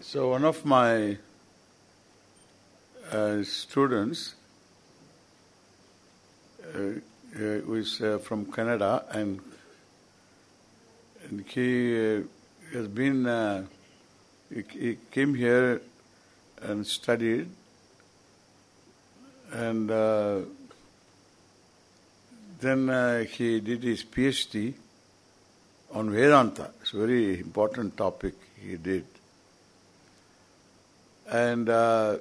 So one of my uh, students uh, uh, uh, from Canada and, and he uh, has been uh, he, he came here and studied and then he did his PhD on Vedanta. It's a very important topic he did. And uh,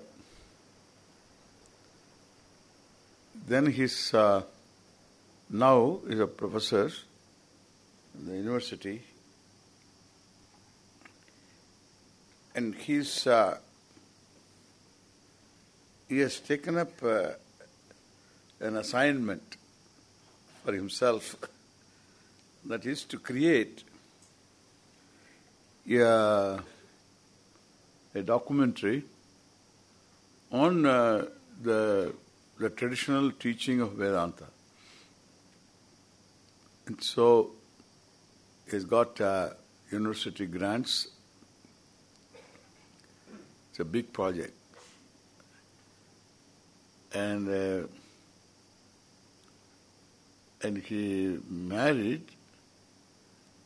then he's uh, now is a professor in the university, and he's uh, he has taken up uh, an assignment for himself. That is to create a, a documentary on uh, the the traditional teaching of Vedanta. And so he's got uh, university grants. It's a big project. And uh, and he married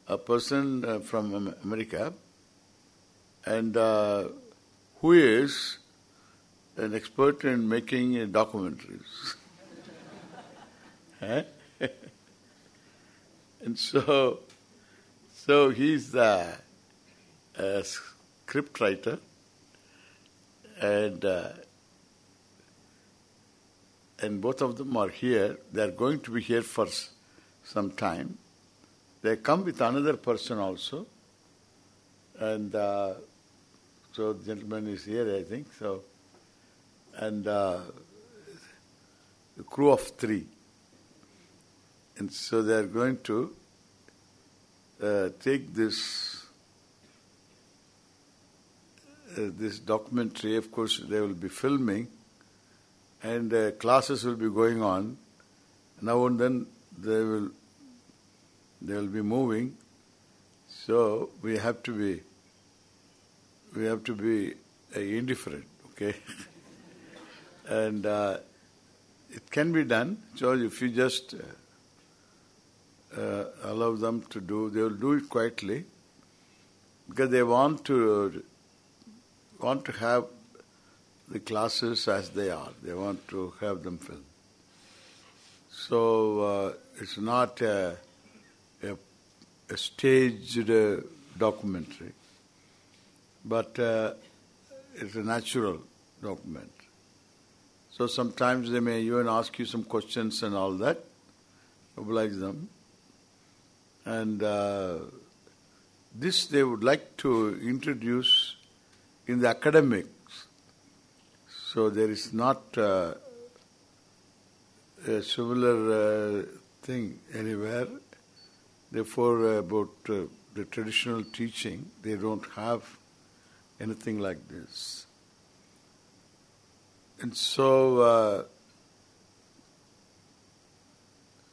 a person uh, from America and uh, who is an expert in making documentaries. and so, so he's the uh, script writer, and uh, and both of them are here. They are going to be here for some time. They come with another person also, and uh, so the gentleman is here, I think. So and uh, crew of three. And so they are going to uh, take this uh, this documentary. Of course, they will be filming, and uh, classes will be going on. Now and then they will they will be moving. So we have to be we have to be uh, indifferent. Okay. and uh, it can be done. So if you just uh, uh, allow them to do, they will do it quietly because they want to want to have the classes as they are. They want to have them filmed. So uh, it's not a, a, a staged uh, documentary, but uh, it's a natural document. So sometimes they may even ask you some questions and all that, oblige them. And uh, this they would like to introduce in the academics. So there is not uh, a similar uh, thing anywhere. Therefore, uh, about uh, the traditional teaching, they don't have anything like this. And so, uh,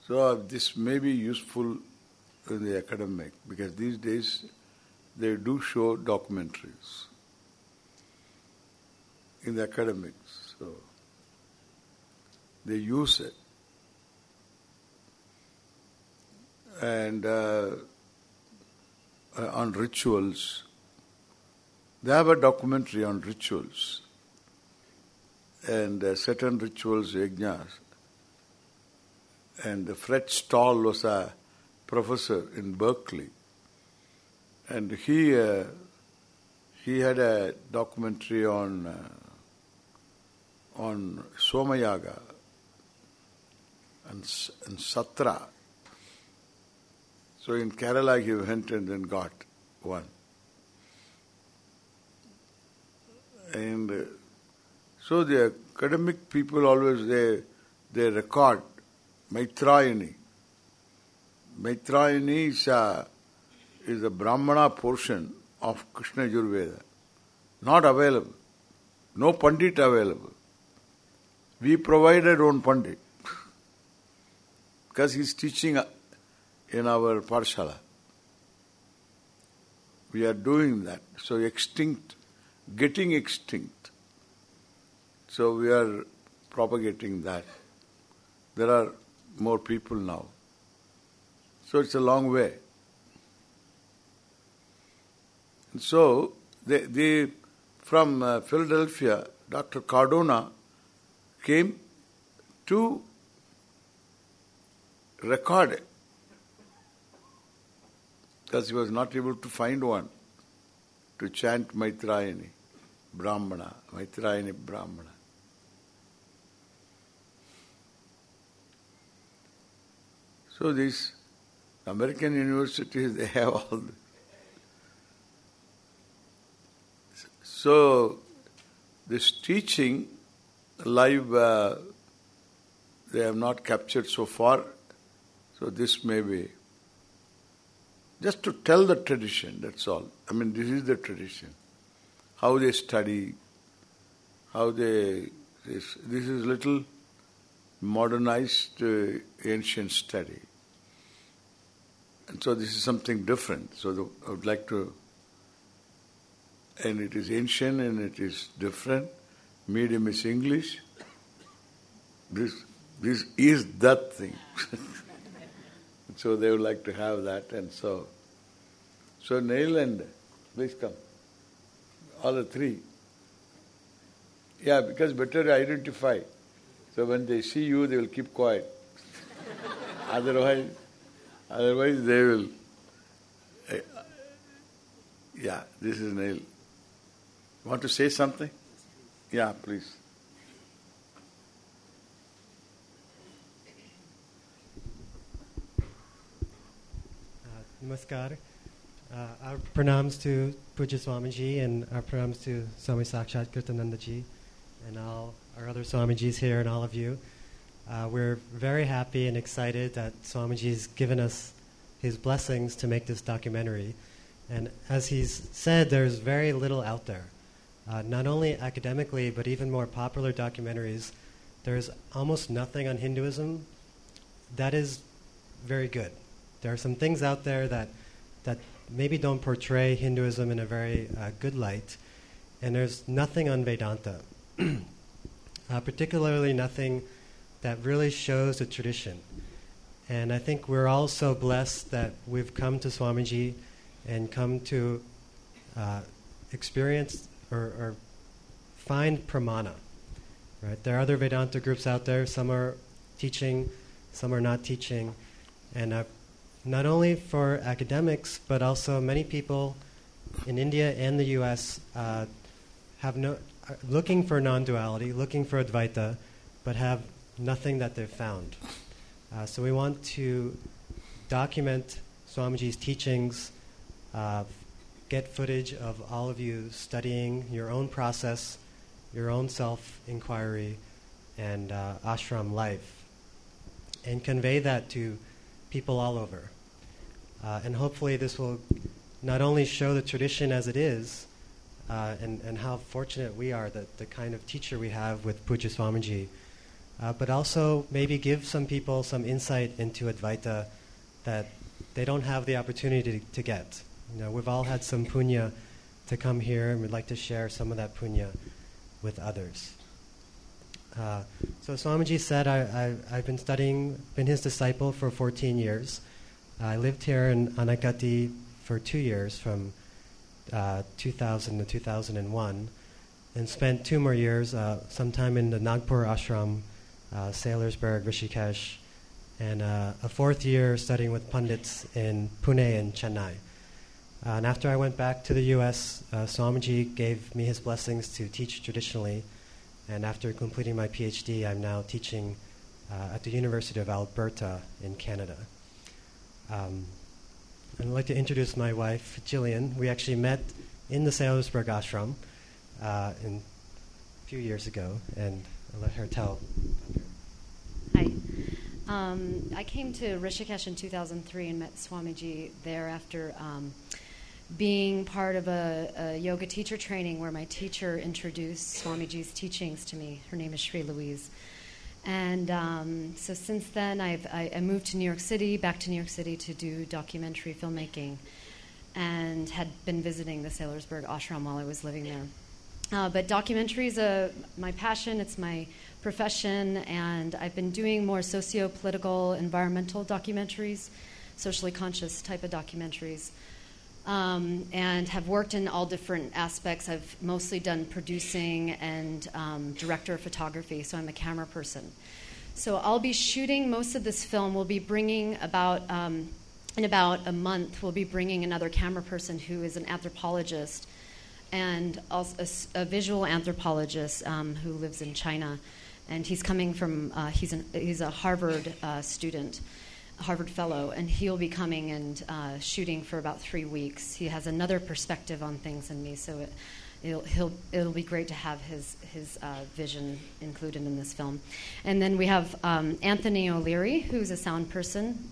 so this may be useful in the academic because these days they do show documentaries in the academics. So they use it. And uh, uh, on rituals, they have a documentary on rituals and uh, certain rituals, yajnas. And Frits Staal was a professor in Berkeley. And he uh, he had a documentary on uh, on Somayaga and, and Satra. So in Kerala he went and then got one. And so the academic people always they they record Maitrayani. Maitrayani is a, is a Brahmana portion of Krishna Yajurveda. Not available. No Pandit available. We provided own Pandit. because he's teaching in our Pathshala. We are doing that. So extinct getting extinct. So we are propagating that. There are more people now. So it's a long way. And so, the, the, from uh, Philadelphia, Dr. Cardona came to record it because he was not able to find one to chant Maitrayani, Brahmana, Maitrayani Brahmana. So these American universities, they have all this. So this teaching live uh, they have not captured so far. So this may be just to tell the tradition, that's all. I mean, this is the tradition. How they study, how they, this, this is little modernized uh, ancient study. And so this is something different. So the, I would like to, and it is ancient and it is different. Medium is English. This this is that thing. so they would like to have that and so so Neil and please come. All the three. Yeah, because better identify. So when they see you they will keep quiet. otherwise otherwise they will uh, yeah, this is Neil. Want to say something? Yeah, please. Namaskar. Uh, our pranams to Pujya Swamiji and our pranams to Swami Sakshatkritanandaji and all our other Swamijis here and all of you. Uh, we're very happy and excited that Swamiji's given us his blessings to make this documentary. And as he's said, there's very little out there. Uh, not only academically, but even more popular documentaries. There's almost nothing on Hinduism. That is very good. There are some things out there that that maybe don't portray Hinduism in a very uh, good light, and there's nothing on Vedanta, uh, particularly nothing that really shows the tradition. And I think we're all so blessed that we've come to Swamiji and come to uh, experience or, or, find pramana. Right? There are other Vedanta groups out there. Some are teaching, some are not teaching, and not only for academics, but also many people in India and the U.S. Uh, have no looking for non-duality, looking for Advaita, but have nothing that they've found. Uh, so we want to document Swamiji's teachings, uh, get footage of all of you studying your own process, your own self-inquiry, and uh, ashram life, and convey that to people all over. Uh, and hopefully, this will not only show the tradition as it is, uh, and, and how fortunate we are that the kind of teacher we have with Pujya Swamiji, uh, but also maybe give some people some insight into Advaita that they don't have the opportunity to, to get. You know, we've all had some punya to come here, and we'd like to share some of that punya with others. Uh, so Swamiji said, I, I, I've been studying, been his disciple for 14 years. I lived here in Anaikatti for two years, from uh, 2000 to 2001, and spent two more years, uh, sometime in the Nagpur ashram, uh, Saylorsburg, Rishikesh, and uh, a fourth year studying with pundits in Pune and Chennai. Uh, and after I went back to the U.S., uh, Swamiji gave me his blessings to teach traditionally. And after completing my PhD, I'm now teaching at the University of Alberta in Canada. Um, I'd like to introduce my wife, Jillian. We actually met in the Saylorsburg ashram uh, in, a few years ago, and I'll let her tell. Hi. Um, I came to Rishikesh in 2003 and met Swamiji there after um, being part of a, a, yoga teacher training where my teacher introduced Swamiji's teachings to me. Her name is Sri Louise. And um, so since then, I've, I, I, moved to New York City, back to New York City to do documentary filmmaking, and had been visiting the Saylorsburg ashram while I was living there. Uh, but documentary is my passion, it's my profession, and I've been doing more socio political, environmental documentaries, socially conscious type of documentaries. Um, and have worked in all different aspects. I've mostly done producing and um, director of photography, so I'm a camera person. So I'll be shooting most of this film. We'll be bringing about, um, in about a month, we'll be bringing another camera person who is an anthropologist and also a, a visual anthropologist um, who lives in China. And he's coming from, uh, he's, an, he's a Harvard uh, student. Harvard Fellow, and he'll be coming and uh, shooting for about three weeks. He has another perspective on things than me, so it, it'll, he'll, it'll be great to have his, his uh, vision included in this film. And then we have um, Anthony O'Leary, who's a sound person.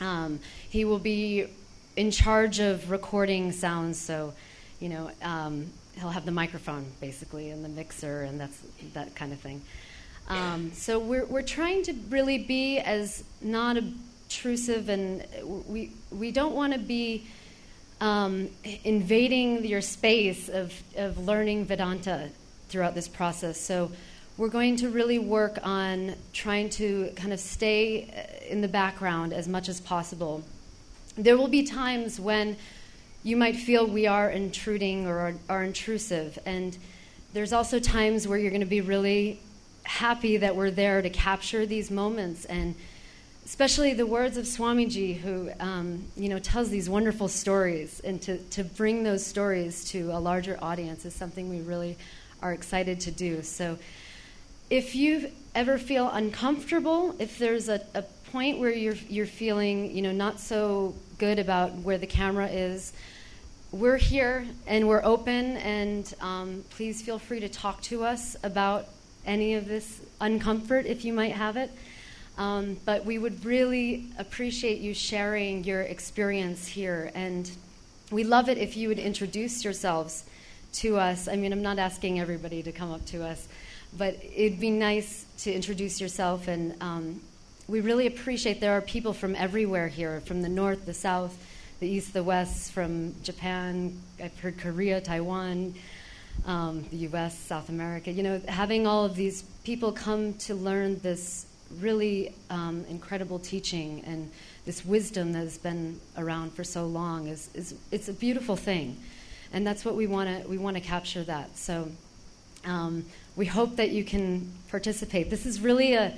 Um, he will be in charge of recording sounds, so, you know, um, he'll have the microphone basically and the mixer and that's that kind of thing. Um, so we're, we're trying to really be as not a intrusive and we we don't want to be um, invading your space of, of learning Vedanta throughout this process. So we're going to really work on trying to kind of stay uh, in the background as much as possible. There will be times when you might feel we are intruding or are, are intrusive, and there's also times where you're going to be really happy that we're there to capture these moments and especially the words of Swamiji, who um, you know tells these wonderful stories, and to, to bring those stories to a larger audience is something we really are excited to do. So, if you ever feel uncomfortable, if there's a, a point where you're you're feeling you know not so good about where the camera is, we're here and we're open, and um, please feel free to talk to us about any of this uncomfort if you might have it. Um, but we would really appreciate you sharing your experience here. And we love it if you would introduce yourselves to us. I mean, I'm not asking everybody to come up to us, but it'd be nice to introduce yourself. And um, we really appreciate there are people from everywhere here from the north, the south, the east, the west, from Japan, I've heard Korea, Taiwan. Um, the US, South America, you know, having all of these people come to learn this really um, incredible teaching and this wisdom that has been around for so long is, is it's a beautiful thing. And that's what we want to we want to capture that. So um, we hope that you can participate. This is really a,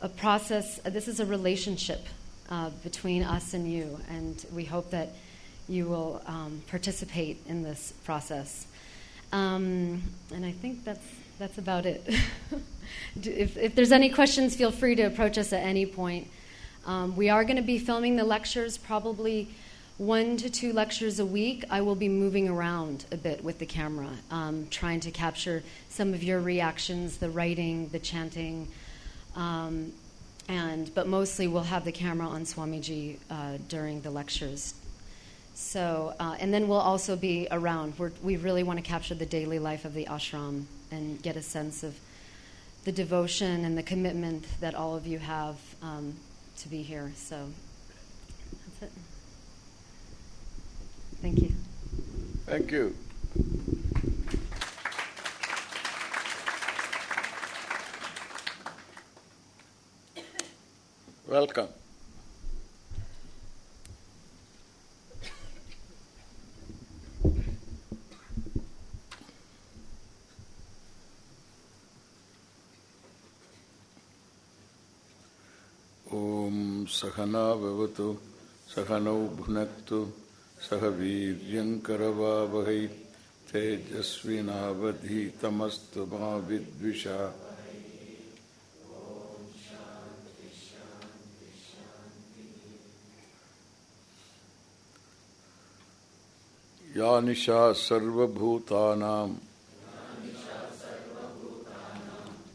a process this is a relationship uh, between us and you and we hope that you will um, participate in this process. Um, and i think that's that's about it if, if there's any questions, feel free to approach us at any point. Um, we are going to be filming the lectures, probably one to two lectures a week. I will be moving around a bit with the camera, um, trying to capture some of your reactions, the writing, the chanting. Um, and but mostly we'll have the camera on Swamiji uh, during the lectures. So uh, and then we'll also be around. We're, we really want to capture the daily life of the ashram and get a sense of the devotion and the commitment that all of you have um, to be here. So that's it. Thank you. Thank you. Welcome. ॐ सहना भवतु सहनौ भुनक्तु, सह वीर्यङ्करवावहै, तेजस्विनावधीतमस्तु मा विद्विषा। या निशा सर्वभूतानां।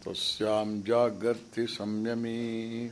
तस्यां जागर्ति संयमी।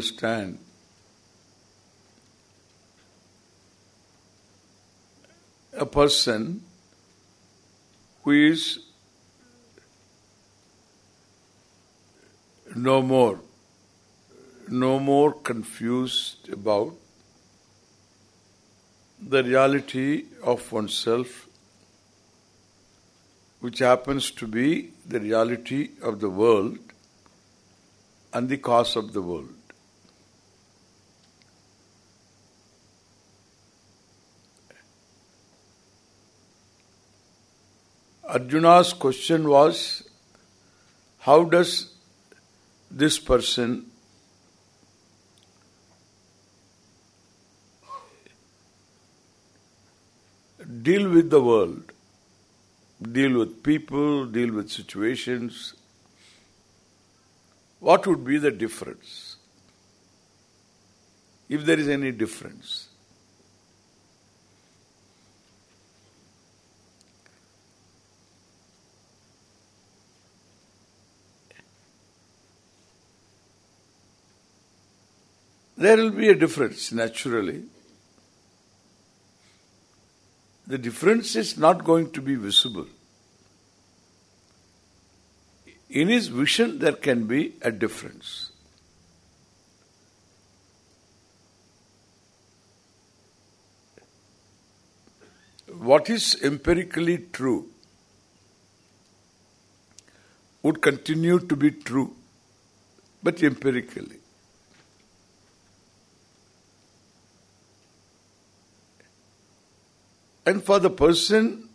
understand a person who is no more, no more confused about the reality of oneself, which happens to be the reality of the world and the cause of the world. Arjuna's question was, how does this person deal with the world, deal with people, deal with situations, what would be the difference? If there is any difference. There will be a difference naturally. The difference is not going to be visible. In his vision there can be a difference. What is empirically true would continue to be true, but empirically. And for the person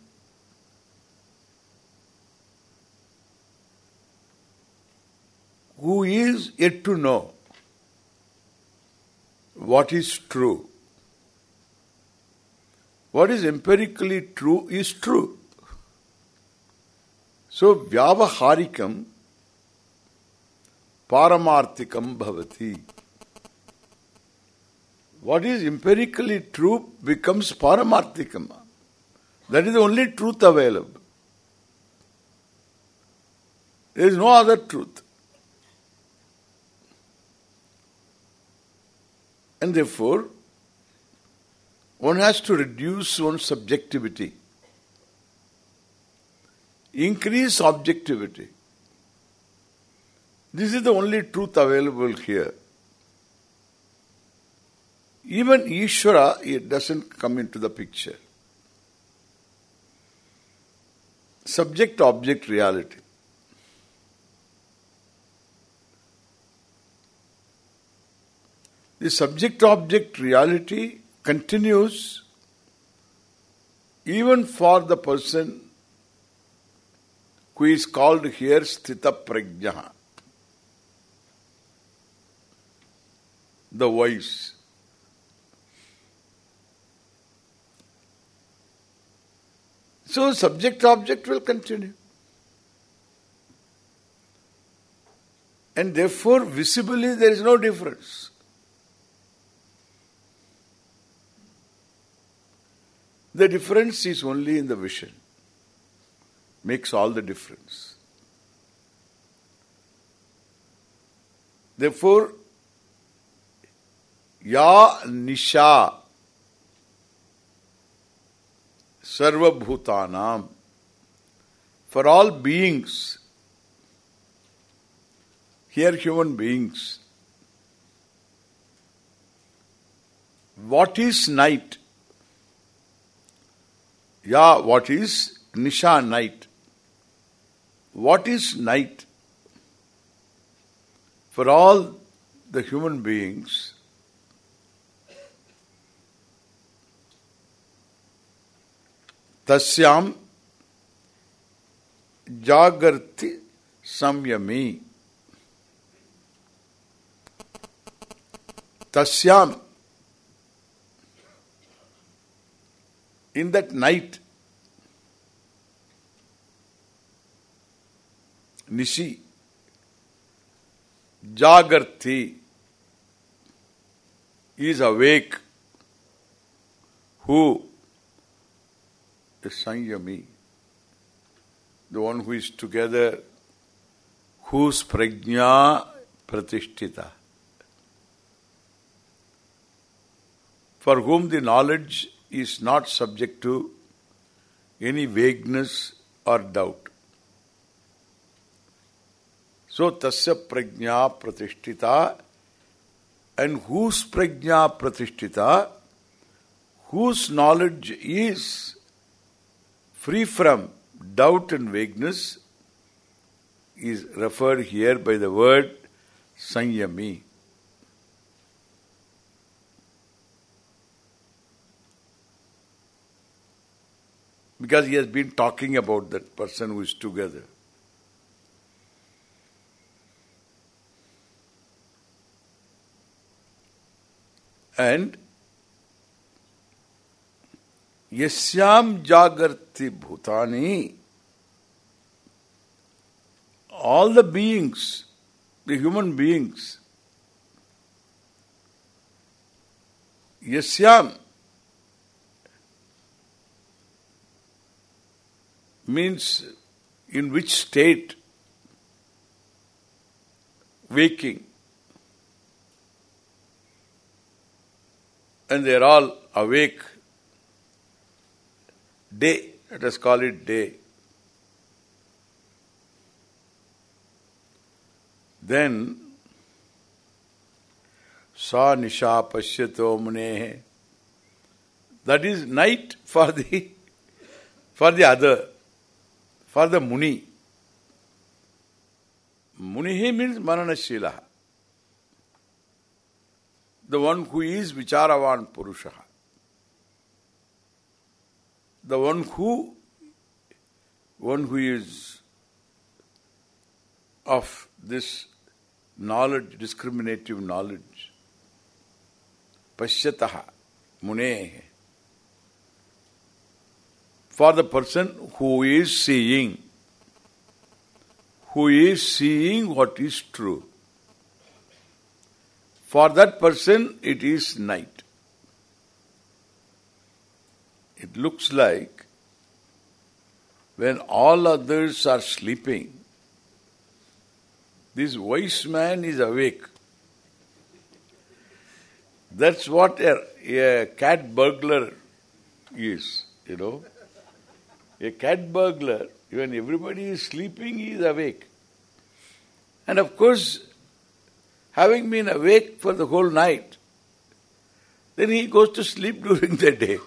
who is yet to know what is true, what is empirically true is true. So, vyavaharikam paramarthikam bhavati. What is empirically true becomes paramarthikam. That is the only truth available. There is no other truth. And therefore, one has to reduce one's subjectivity, increase objectivity. This is the only truth available here. Even Ishvara, it doesn't come into the picture. Subject-object reality. The subject-object reality continues even for the person who is called here Sthita the wise. So subject-object will continue. And therefore, visibly there is no difference. The difference is only in the vision. Makes all the difference. Therefore, Ya Nisha Sarvabhutanam for all beings, here human beings, what is night? Yeah, what is Nisha night? What is night? For all the human beings, तस्याम जागृति संयमी। तस्याम in that night निशि जागृति is awake who is Sanyami, the one who is together whose prajna pratishtita. For whom the knowledge is not subject to any vagueness or doubt. So, tasya prajna pratishtita and whose prajna pratishtita, whose knowledge is free from doubt and vagueness, is referred here by the word sanyami. Because he has been talking about that person who is together. And yasyam jagarti bhutani all the beings, the human beings, yasyam means in which state waking and they are all awake day let us call it day. Then sa nisha pashyato mune that is night for the for the other for the muni. Munihi means mananashila the one who is vicharavan purusha the one who one who is of this knowledge, discriminative knowledge. Pashyataha mune. For the person who is seeing, who is seeing what is true. For that person it is night. It looks like when all others are sleeping, this wise man is awake. That's what a, a cat burglar is, you know. A cat burglar, when everybody is sleeping, he is awake. And of course, having been awake for the whole night, then he goes to sleep during the day.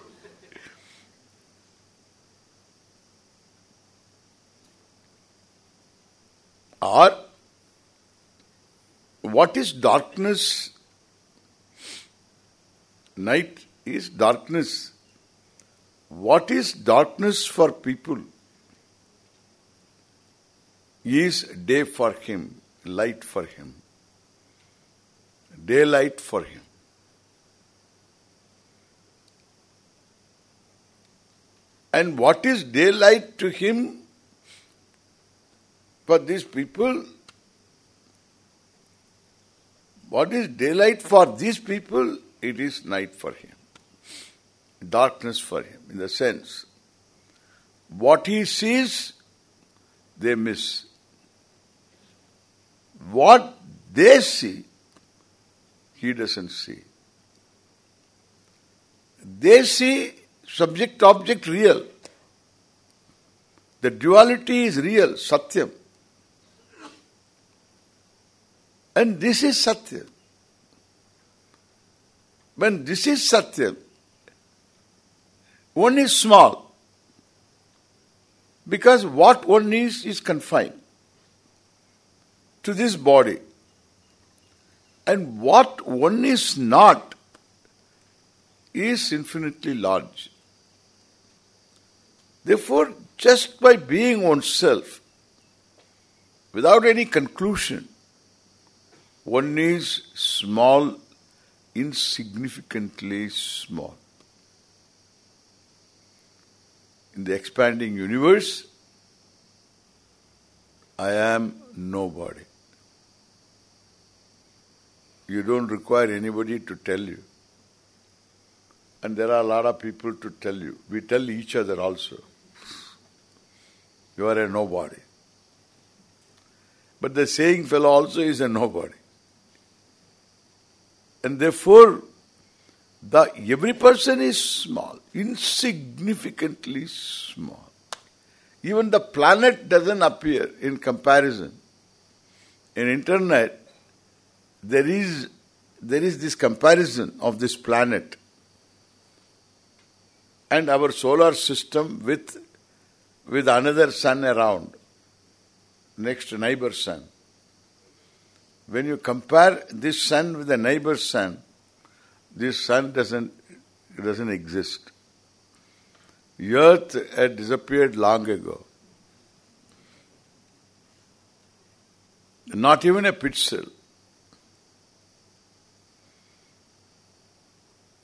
Or what is darkness? Night is darkness. What is darkness for people? Is day for him, light for him. Daylight for him. And what is daylight to him? For these people, what is daylight for these people? It is night for him. Darkness for him, in the sense. What he sees, they miss. What they see, he doesn't see. They see subject-object real. The duality is real, satyam. And this is Satya. When this is Satya, one is small. Because what one is, is confined to this body. And what one is not is infinitely large. Therefore, just by being oneself, without any conclusion, one is small, insignificantly small. In the expanding universe, I am nobody. You don't require anybody to tell you. And there are a lot of people to tell you. We tell each other also. You are a nobody. But the saying fellow also is a nobody. And therefore, the every person is small, insignificantly small. Even the planet doesn't appear in comparison. In internet, there is there is this comparison of this planet and our solar system with with another sun around, next neighbor sun. When you compare this sun with the neighbor's sun, this sun doesn't doesn't exist. The earth had disappeared long ago. Not even a pixel.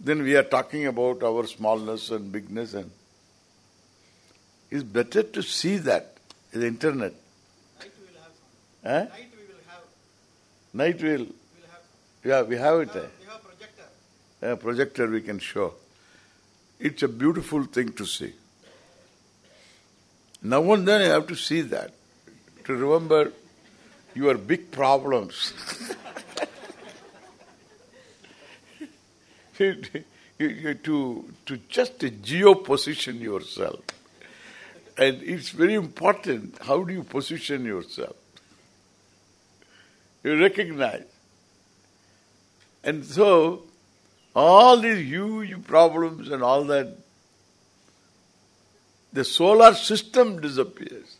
Then we are talking about our smallness and bigness and it's better to see that in the internet. Night will have Eh? some. Night we will have. Night will, We will have. yeah, we have it. We have, we have projector. A projector we can show. It's a beautiful thing to see. Now and then you have to see that, to remember your big problems. to, to just geo-position yourself. And it's very important, how do you position yourself? You recognize. And so, all these huge problems and all that, the solar system disappears.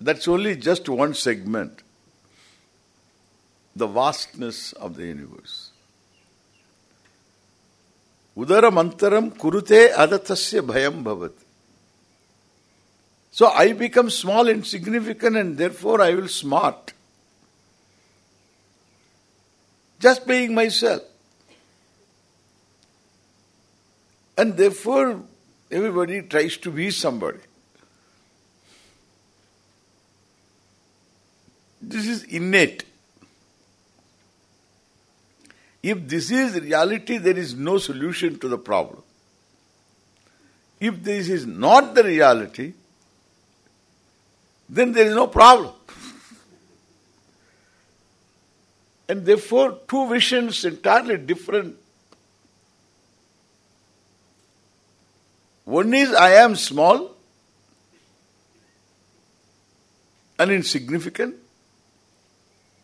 That's only just one segment. The vastness of the universe. Udaramantaram kurute adatasya bhayam bhavat. So I become small, insignificant and therefore I will smart. Just being myself. And therefore everybody tries to be somebody. This is innate. If this is reality, there is no solution to the problem. If this is not the reality, then there is no problem. and therefore, two visions entirely different. One is I am small and insignificant.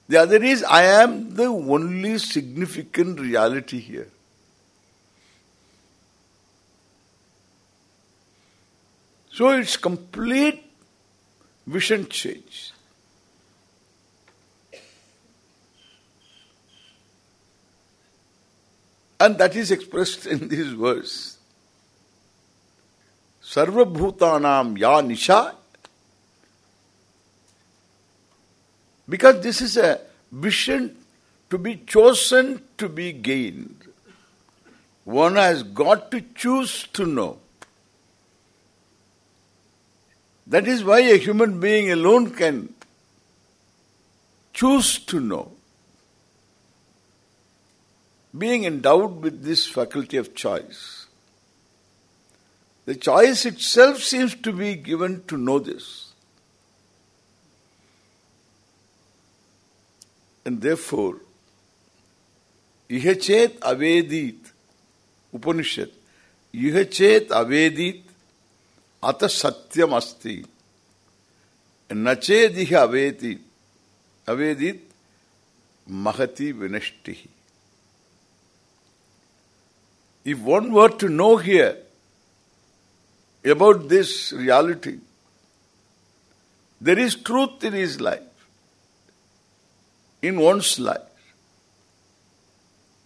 The other is, I am the only significant reality here. So it's complete vision change. And that is expressed in this verse. Sarva bhutanam ya nisha Because this is a vision to be chosen to be gained. One has got to choose to know. That is why a human being alone can choose to know. Being endowed with this faculty of choice. The choice itself seems to be given to know this. And therefore, ihachet avedit, Upanishad, ihachet avedit ata satyam asti, nachediha avedit, avedit mahati vinashtihi. If one were to know here about this reality, there is truth in his life in one's life.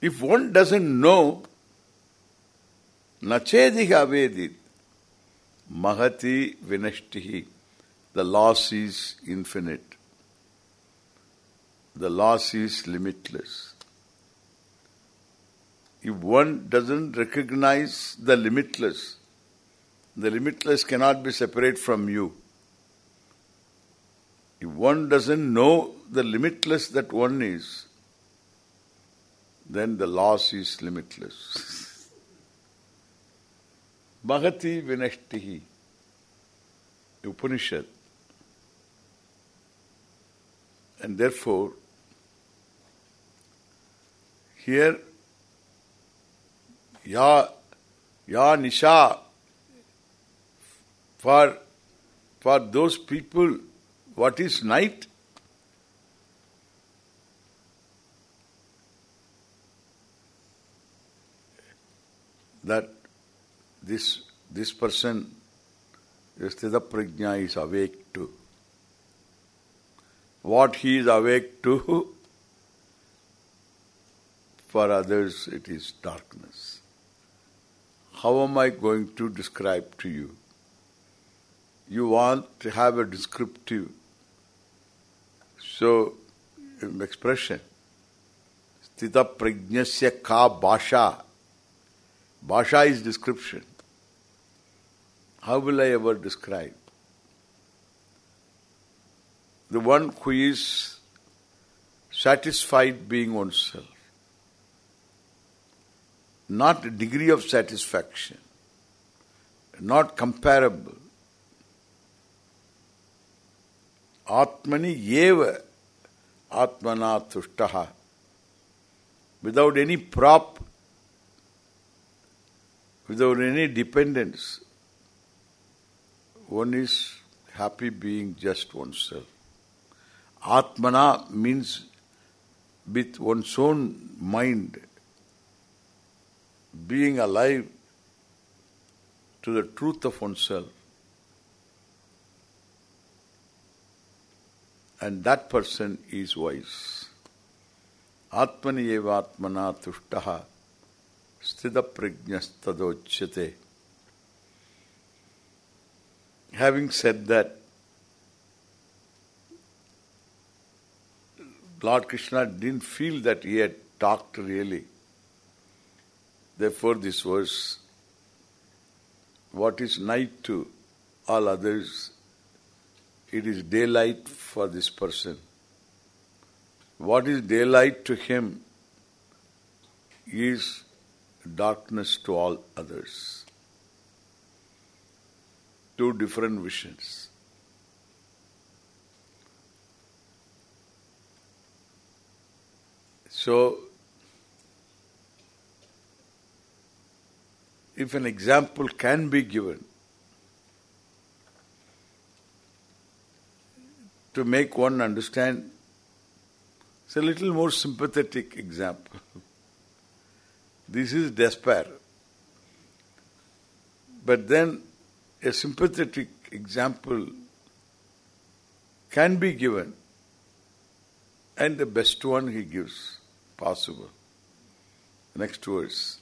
If one doesn't know, nachediha vedit, mahati vinashtihi, the loss is infinite. The loss is limitless. If one doesn't recognize the limitless, the limitless cannot be separate from you. If one doesn't know the limitless that one is, then the loss is limitless. Mahati vinashtihi. Upanishad. And therefore, here, Ya, Ya Nisha, for, for those people, what is night? That this this person, Sthita Prajna is awake to. What he is awake to, for others it is darkness. How am I going to describe to you? You want to have a descriptive so um, expression. Sthita prajnasya ka bhasha. Bhasha is description. How will I ever describe? The one who is satisfied being oneself. Not a degree of satisfaction. Not comparable. Atmani yeva atmana tushtaha. Without any prop, without any dependence, one is happy being just oneself. Atmana means with one's own mind, being alive to the truth of oneself. And that person is wise. Atmani eva atmana tushtaha sthita prajnastadochyate. Having said that, Lord Krishna didn't feel that he had talked really. Therefore this verse, what is night to all others, it is daylight for this person. What is daylight to him is darkness to all others. Two different visions. So, if an example can be given to make one understand, it's a little more sympathetic example. this is despair. But then a sympathetic example can be given and the best one he gives possible. Next verse.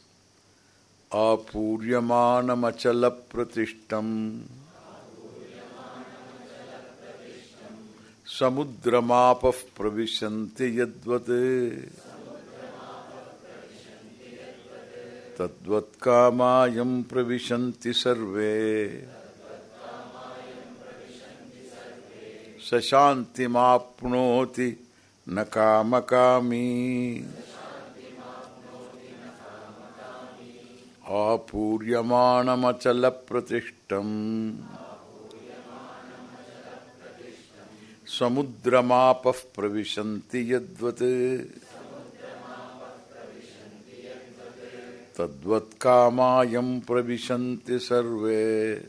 Apuryamana pratishtam samudramapah pravishanti तद्वत्कामायं प्रविशन्ति सर्वे। सशान्तिमाप्नोति न कामकामी। आपूर्यमाणमचलप्रतिष्ठम्। समुद्रमापः प्रविशन्ति यद्वत्। तद्वत्कामायं प्रविशन्ति सर्वे।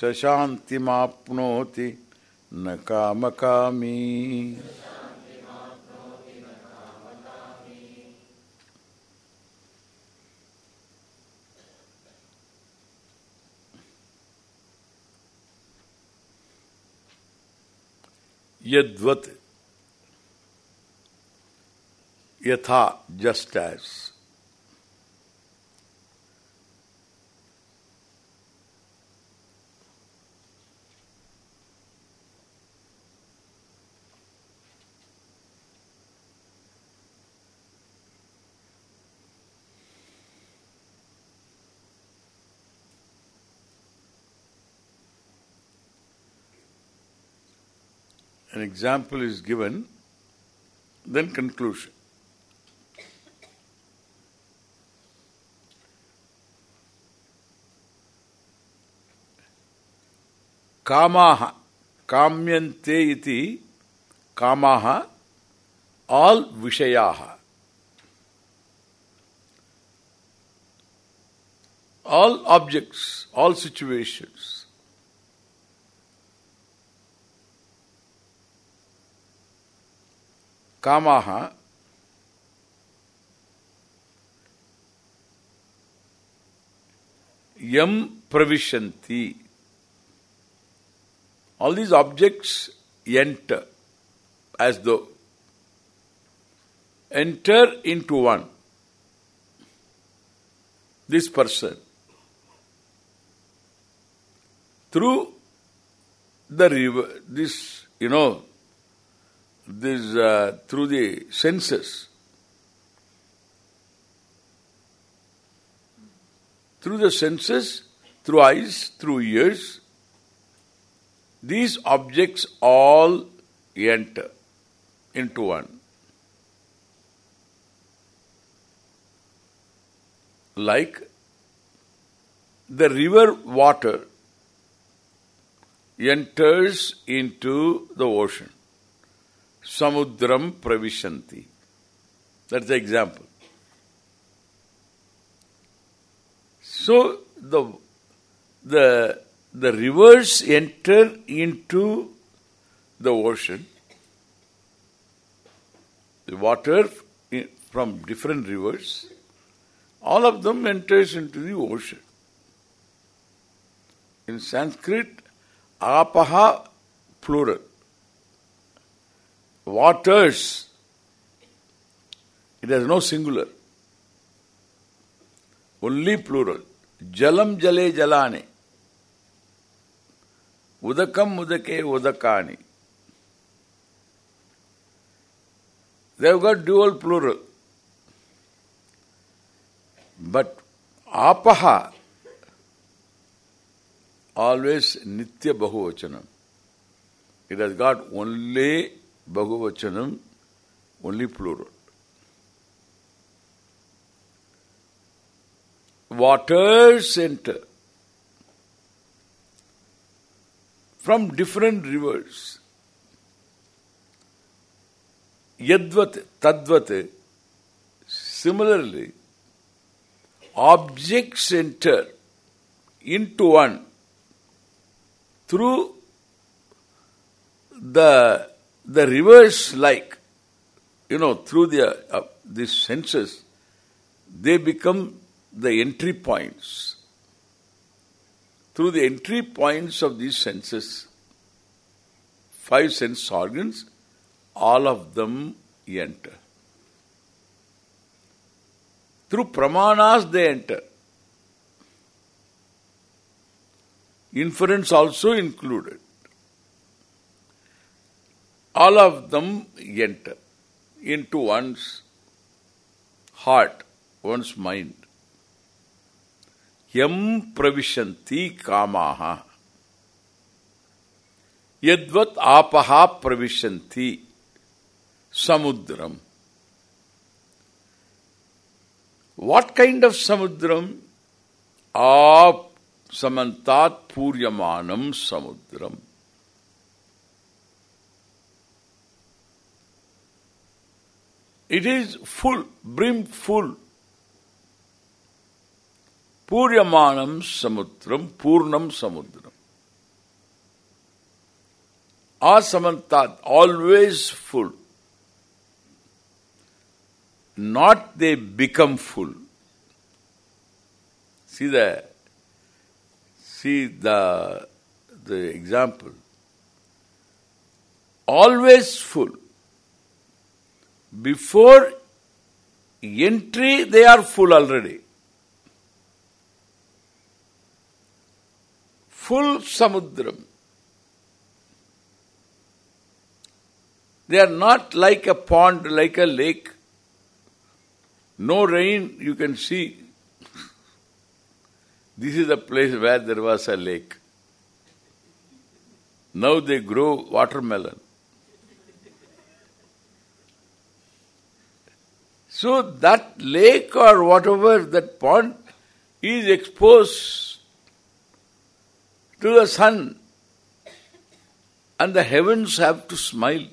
सशान्तिमाप्नोति न कामकामी। यद्वत यथा just as. An example is given, then conclusion. Kamaha, kamyante iti kamaha, all vishayaha. All objects, all situations. Kamaha yam pravishanti. All these objects enter as though enter into one. This person. Through the river, this, you know, this, uh, through the senses. Through the senses, through eyes, through ears, these objects all enter into one. Like the river water enters into the ocean. Samudram pravishanti. That's the example. So the the the rivers enter into the ocean. The water from different rivers, all of them enters into the ocean. In Sanskrit, apaha plural. Waters, it has no singular. Only plural. Jalam jale jalane. Udakam udake udakani. They have got dual plural. But apaha always nitya bahuvachanam. It has got only bahuvachanam, only plural. Waters enter from different rivers. Yadvat, tadvat, similarly, objects enter into one through the the rivers like you know through the uh, these senses they become the entry points through the entry points of these senses five sense organs all of them enter. Through pramanas they enter. Inference also included. All of them enter into one's heart, one's mind. Yam pravishanti kamaha. Yadvat apaha pravishanti samudram. What kind of samudram? Ap samantat puryamanam samudram. It is full, brim full. Puryamanam samudram, purnam samudram. Asamantat, always full. Not they become full. See the see the the example. Always full. Before entry, they are full already. Full samudram. They are not like a pond, like a lake. No rain, you can see. This is a place where there was a lake. Now they grow watermelon. So that lake or whatever, that pond is exposed to the sun And the heavens have to smile.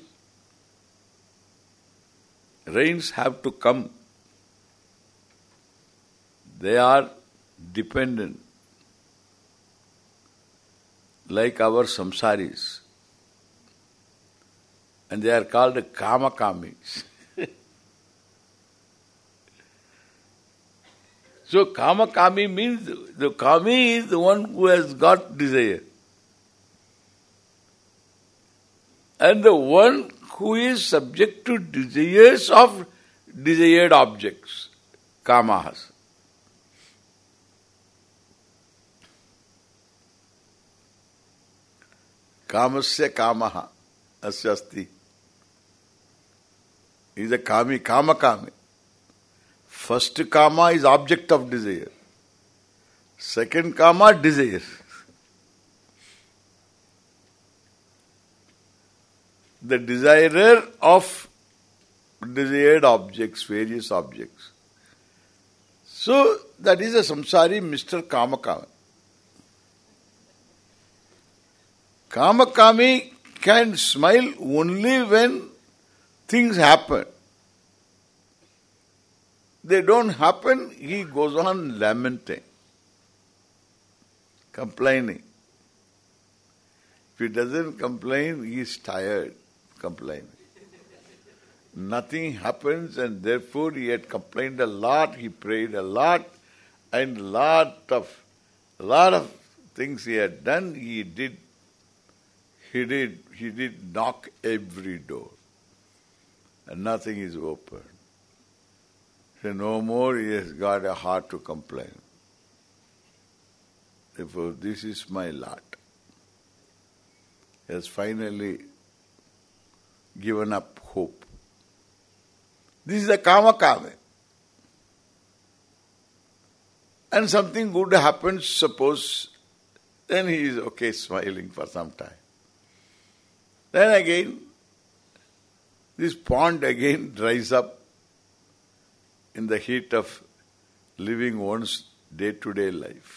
Rains have to come. They are dependent. Like our samsaris. And they are called kamakamis. so kamakami means the kami is the one who has got desire. And the one who is subject to desires of desired objects, kamahas. Kamasya kamaha asyasti. He is a kami, kama kami. First kama is object of desire. Second kama, desire. the desirer of desired objects, various objects. So, that is a samsari Mr. Kamakami. Kamakami can smile only when things happen. They don't happen, he goes on lamenting, complaining. If he doesn't complain, he is tired complaining. Nothing happens and therefore he had complained a lot, he prayed a lot and lot of lot of things he had done, he did he did he did knock every door. And nothing is open. So no more he has got a heart to complain. Therefore this is my lot. He has finally given up hope. This is the kama kami. And something good happens, suppose, then he is okay smiling for some time. Then again, this pond again dries up in the heat of living one's day-to-day -day life.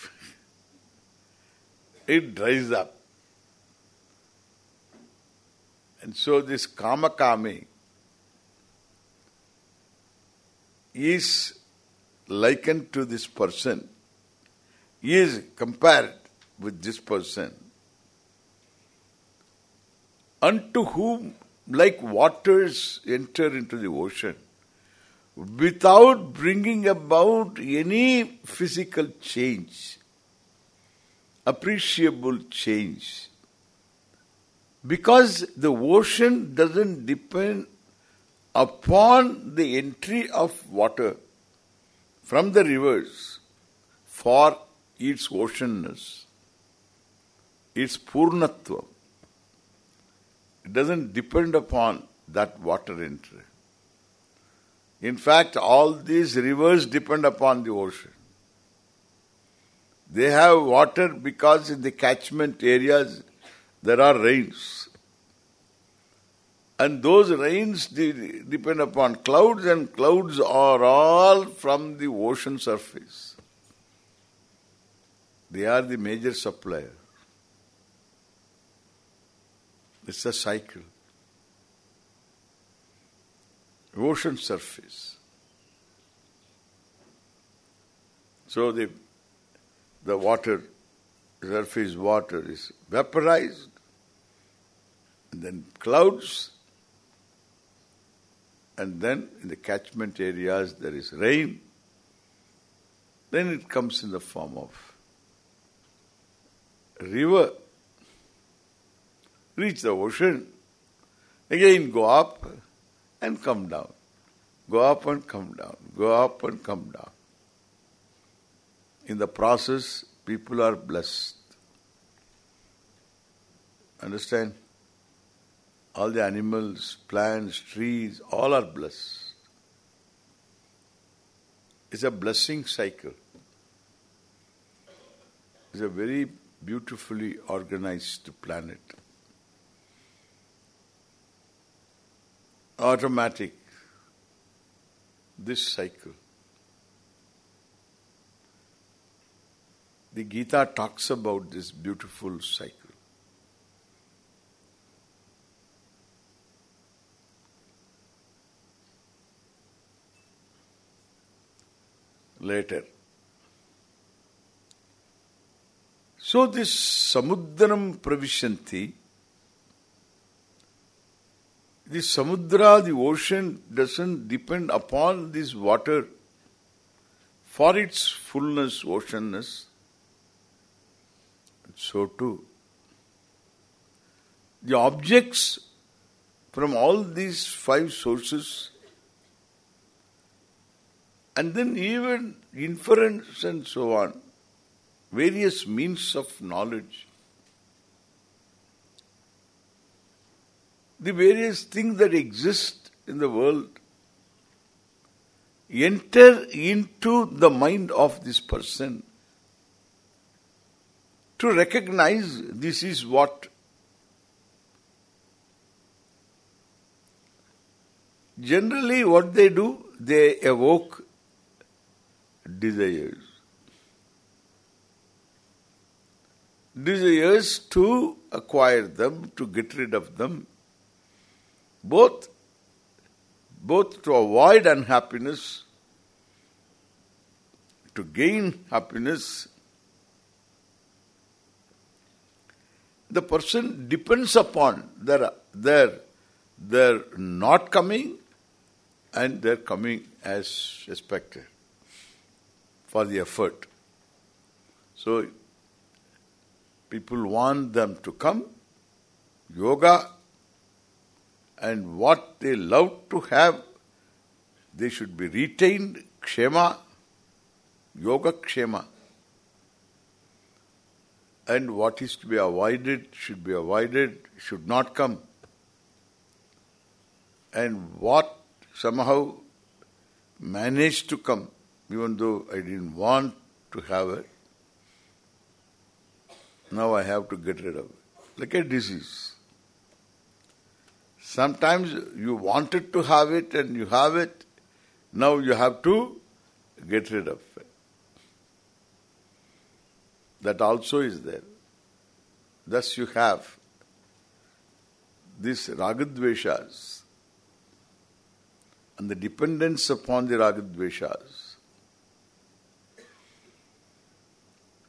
it dries up. And so this kamakami is likened to this person. Is compared with this person. Unto whom, like waters enter into the ocean, without bringing about any physical change, appreciable change, because the ocean doesn't depend upon the entry of water from the rivers for its oceanness, its purnatva. It doesn't depend upon that water entry. In fact, all these rivers depend upon the ocean. They have water because in the catchment areas there are rains. And those rains depend upon clouds and clouds are all from the ocean surface. They are the major supplier. It's a cycle. Ocean surface. So the the water surface water is vaporized, and then clouds, and then in the catchment areas there is rain, then it comes in the form of river, reach the ocean, again go up and come down, go up and come down, go up and come down. In the process, people are blessed. Understand? All the animals, plants, trees, all are blessed. It's a blessing cycle. It's a very beautifully organized planet. automatic, this cycle. The Gita talks about this beautiful cycle. Later. So this samudram pravishanti the samudra, the ocean doesn't depend upon this water for its fullness, oceanness. So too, the objects from all these five sources and then even inference and so on, various means of knowledge, the various things that exist in the world enter into the mind of this person to recognize this is what generally what they do they evoke desires. Desires to acquire them to get rid of them both both to avoid unhappiness, to gain happiness, the person depends upon their their their not coming and their coming as expected for the effort. So people want them to come, yoga and what they love to have, they should be retained, kshema, yoga kshema. And what is to be avoided should be avoided, should not come. And what somehow managed to come, even though I didn't want to have it, now I have to get rid of it. Like a disease. Sometimes you wanted to have it and you have it. Now you have to get rid of it. That also is there. Thus you have these ragadveshas and the dependence upon the ragadveshas.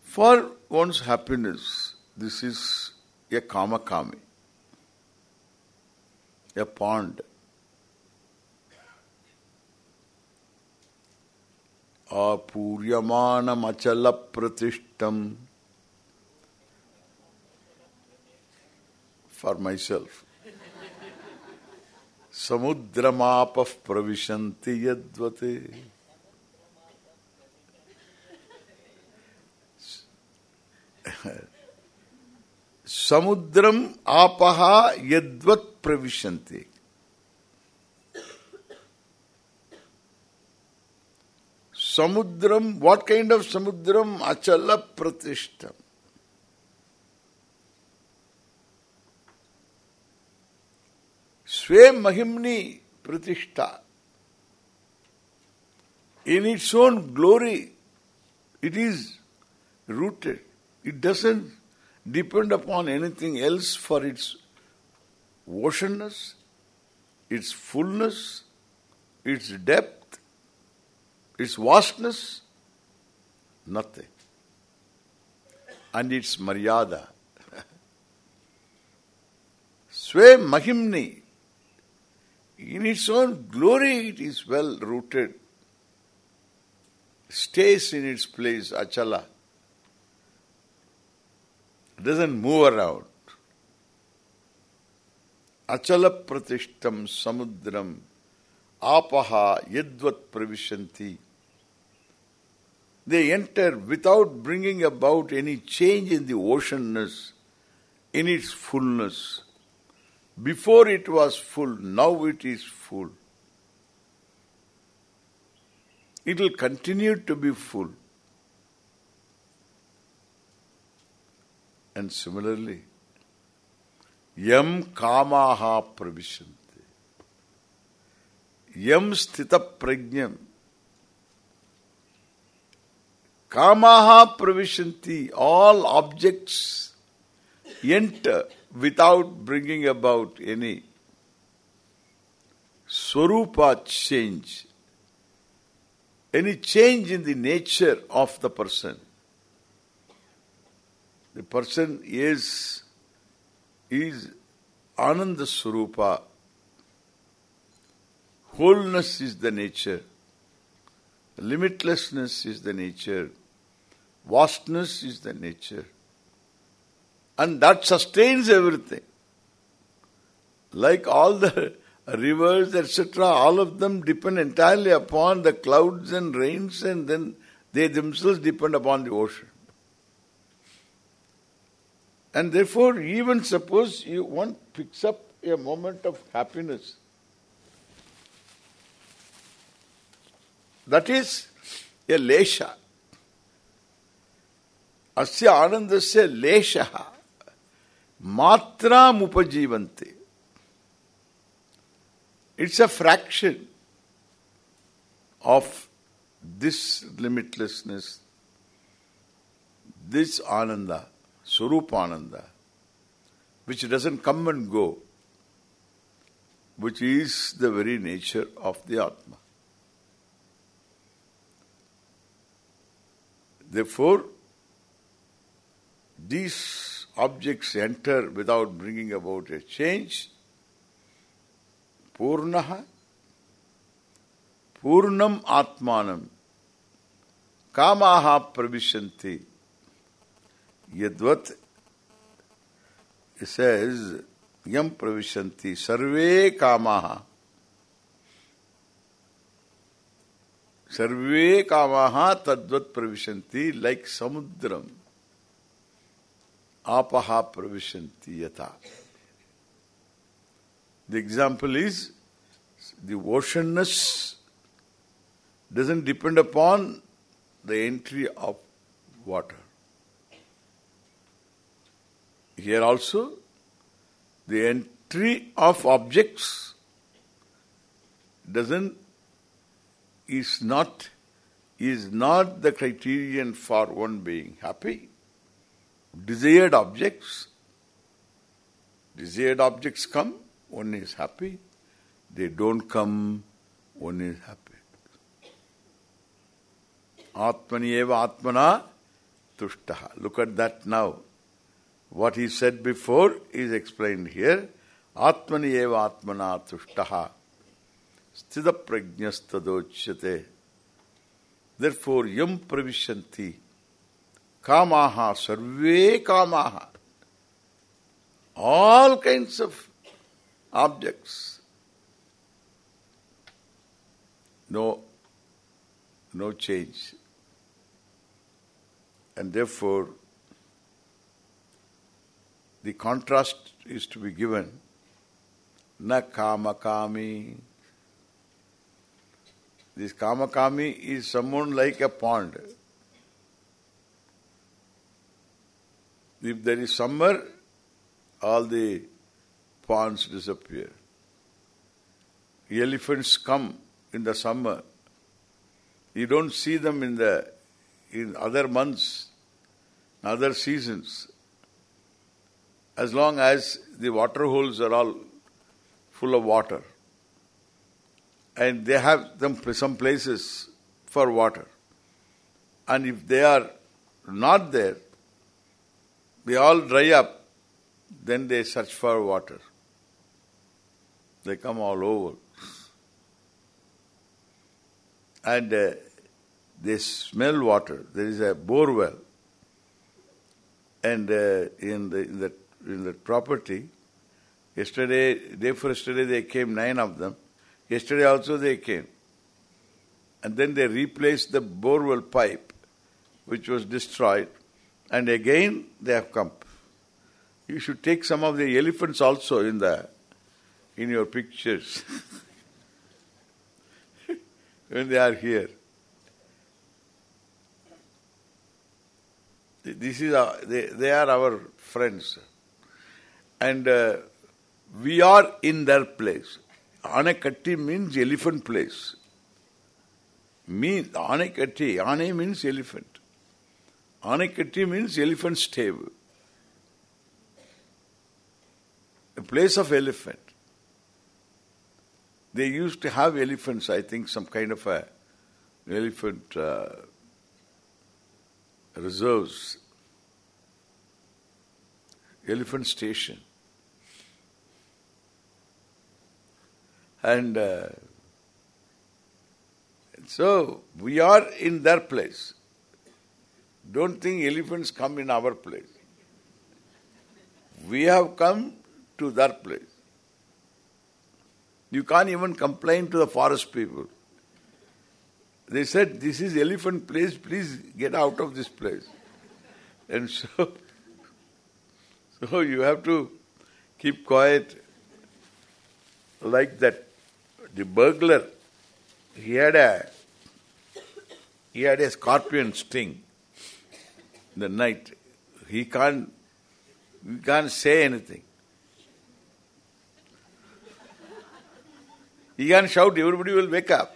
For one's happiness, this is a kama kami a pond. Apuryamanam pratishtam for myself. Samudramapah pravishanti yadvate. Samudram apaha yadvat प्रविशन्ति। समुद्रम what kind of समुद्रम अचल प्रतिष्ठम स्वे महिमनी प्रतिष्ठा। In its own glory it is rooted it doesn't depend upon anything else for its oceanness, its fullness, its depth, its vastness, nothing. And its maryada. Swe mahimni. In its own glory it is well rooted. Stays in its place, achala. Doesn't move around. Achala pratishtam samudram apaha yadvat pravishanti. They enter without bringing about any change in the oceanness, in its fullness. Before it was full, now it is full. It will continue to be full. And similarly, Yam kamaha pravishanti. Yam sthita prajnam. Kamaha pravishanti. All objects enter without bringing about any swarupa change. any change in the nature of the person. The person is is Ananda Swarupa. Wholeness is the nature. Limitlessness is the nature. Vastness is the nature. And that sustains everything. Like all the rivers, etc., all of them depend entirely upon the clouds and rains and then they themselves depend upon the ocean. And therefore, even suppose you one picks up a moment of happiness, that is a lesha. Asya anandasya lesha matram upajivante. It's a fraction of this limitlessness, this ananda, Swarupananda, which doesn't come and go, which is the very nature of the Atma. Therefore, these objects enter without bringing about a change. Purnaha Purnam Atmanam Kamaha Pravishanti यद्वत says yam pravishanti sarve kamaha sarve kamaha tadvat pravishanti like samudram apaha pravishanti yata The example is the oceanness doesn't depend upon the entry of water. Here also, the entry of objects doesn't is not is not the criterion for one being happy. Desired objects, desired objects come, one is happy. They don't come, one is happy. Atmani eva atmana tushtaha. Look at that now. What he said before is explained here. Atmani eva atmana tushtaha. Sthita prajnastadochyate. Therefore, yam pravishanti. Kamaha, sarve kamaha. All kinds of objects. No, no change. And therefore, the contrast is to be given. Na kamakami. This kamakami is someone like a pond. If there is summer, all the ponds disappear. Elephants come in the summer. You don't see them in the in other months, other seasons. As long as the water holes are all full of water. And they have them some places for water. And if they are not there, they all dry up, then they search for water. They come all over. And uh, they smell water. There is a bore well. And uh, in the in the in the property, yesterday, day for yesterday, they came nine of them. Yesterday also they came. And then they replaced the borewell pipe, which was destroyed. And again they have come. You should take some of the elephants also in the in your pictures when they are here. This is our, they, they are our friends. And uh, we are in their place. Anaikatti means elephant place. Mean Anaikatti, Ane means elephant. Anaikatti means elephant stable. A place of elephant. They used to have elephants, I think some kind of a elephant uh, reserves, elephant station. And uh, so we are in their place. Don't think elephants come in our place. We have come to their place. You can't even complain to the forest people. They said, this is elephant place, please get out of this place. And so, so you have to keep quiet like that. The burglar, he had a he had a scorpion sting the night. He can't he can't say anything. He can shout, everybody will wake up.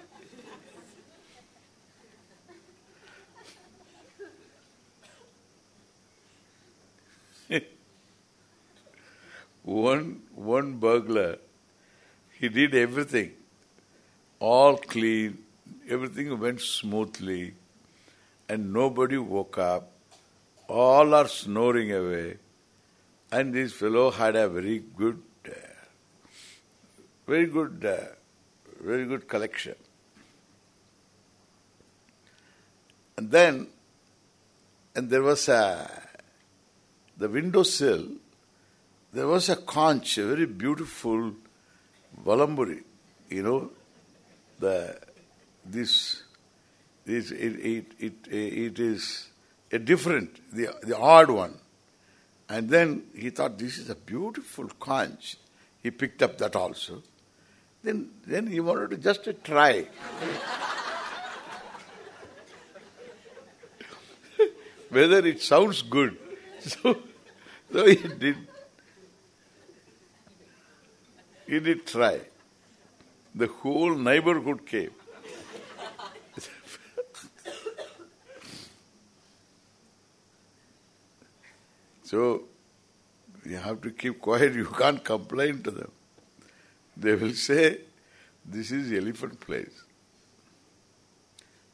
one one burglar, he did everything, all clean, everything went smoothly, and nobody woke up. All are snoring away, and this fellow had a very good, uh, very good, uh, very good collection. And then, and there was a, the windowsill, there was a conch, a very beautiful valamburi, you know, the this this it it it, it is a different the the odd one. And then he thought this is a beautiful conch. He picked up that also. Then then he wanted to just try. Whether it sounds good. So so he did. He did try the whole neighborhood came So, you have to keep quiet, you can't complain to them. They will say, this is elephant place.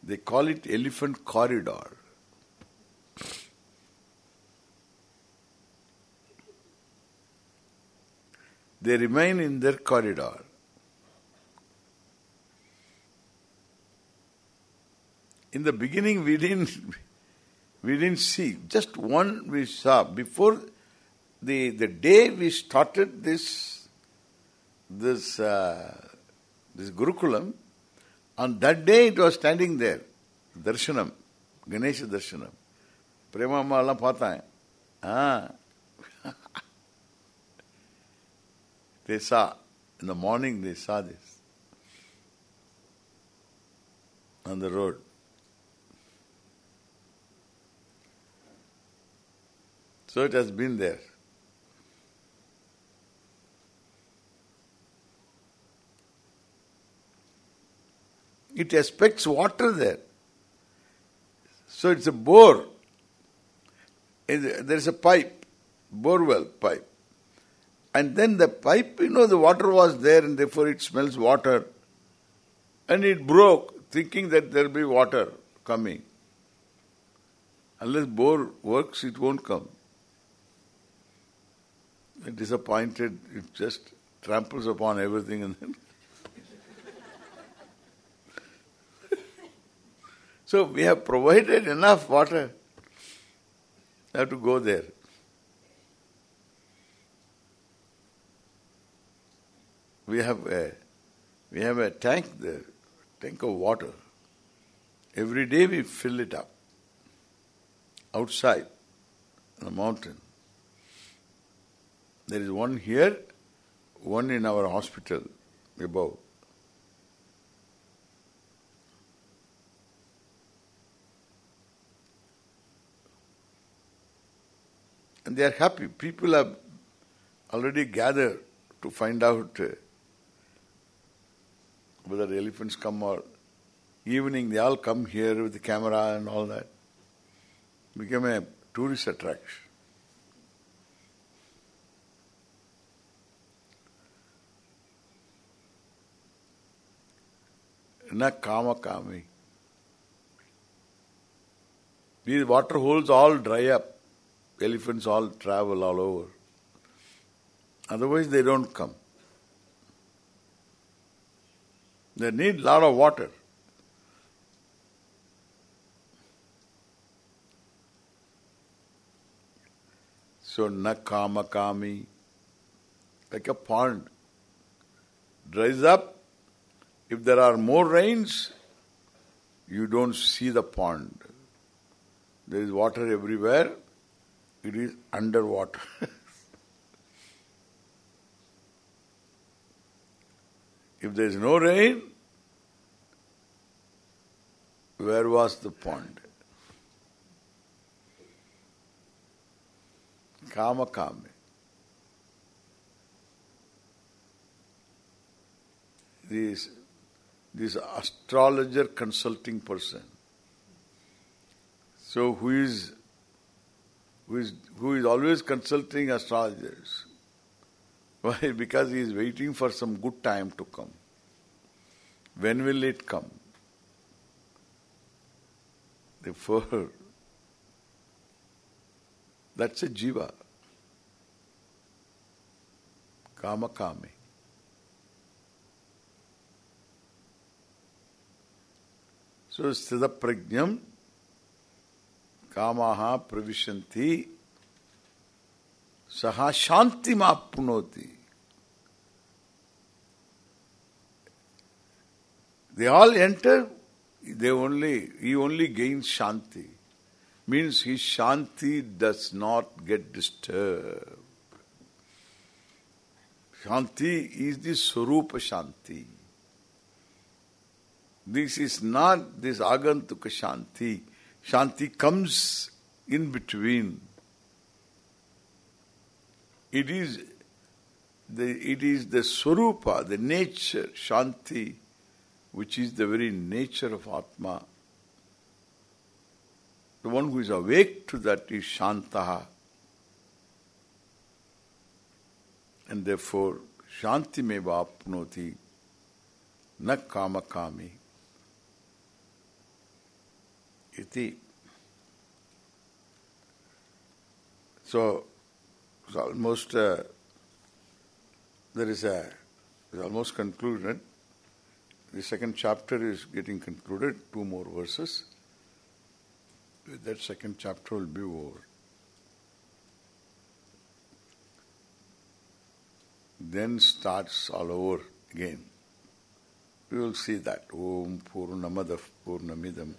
They call it elephant corridor. They remain in their corridor. In the beginning we didn't we didn't see. Just one we saw. Before the the day we started this this uh, this Gurukulam, on that day it was standing there. Darshanam. Ganesha Darshanam. Prema alla paathaen. Ah. they saw. In the morning they saw this. On the road. So it has been there. It expects water there. So it's a bore. There is a pipe, bore well pipe. And then the pipe, you know, the water was there and therefore it smells water. And it broke, thinking that there will be water coming. Unless bore works, it won't come disappointed, it just tramples upon everything and then So we have provided enough water. You have to go there. We have a we have a tank there, tank of water. Every day we fill it up outside on the mountain. There is one here, one in our hospital above. And they are happy. People have already gathered to find out uh, whether the elephants come or evening they all come here with the camera and all that. Became a tourist attraction. न kamakami. These water holes all dry up. Elephants all travel all over. Otherwise they don't come. They need lot of water. So nakamakami, like a pond, dries up, if there are more rains, you don't see the pond. There is water everywhere. It is underwater. if there is no rain, where was the pond? Kama kami. This, this astrologer consulting person. So who is who is who is always consulting astrologers? Why? Because he is waiting for some good time to come. When will it come? Therefore, that's a jiva. Kama kami. So, sthita prajnam kamaha pravishanti saha shanti mapnoti. They all enter, they only, he only gains shanti. Means his shanti does not get disturbed. Shanti is the Swarupa Shanti. This is not this Agantuka Shanti. Shanti comes in between. It is the it is the Swarupa, the nature, Shanti, which is the very nature of Atma. The one who is awake to that is Shantaha. And therefore, Shanti meva apnoti na kama kami. So, almost, uh, there is a, it's almost concluded. The second chapter is getting concluded, two more verses. That second chapter will be over. Then starts all over again. We will see that. Om Purnamadah Purnamidam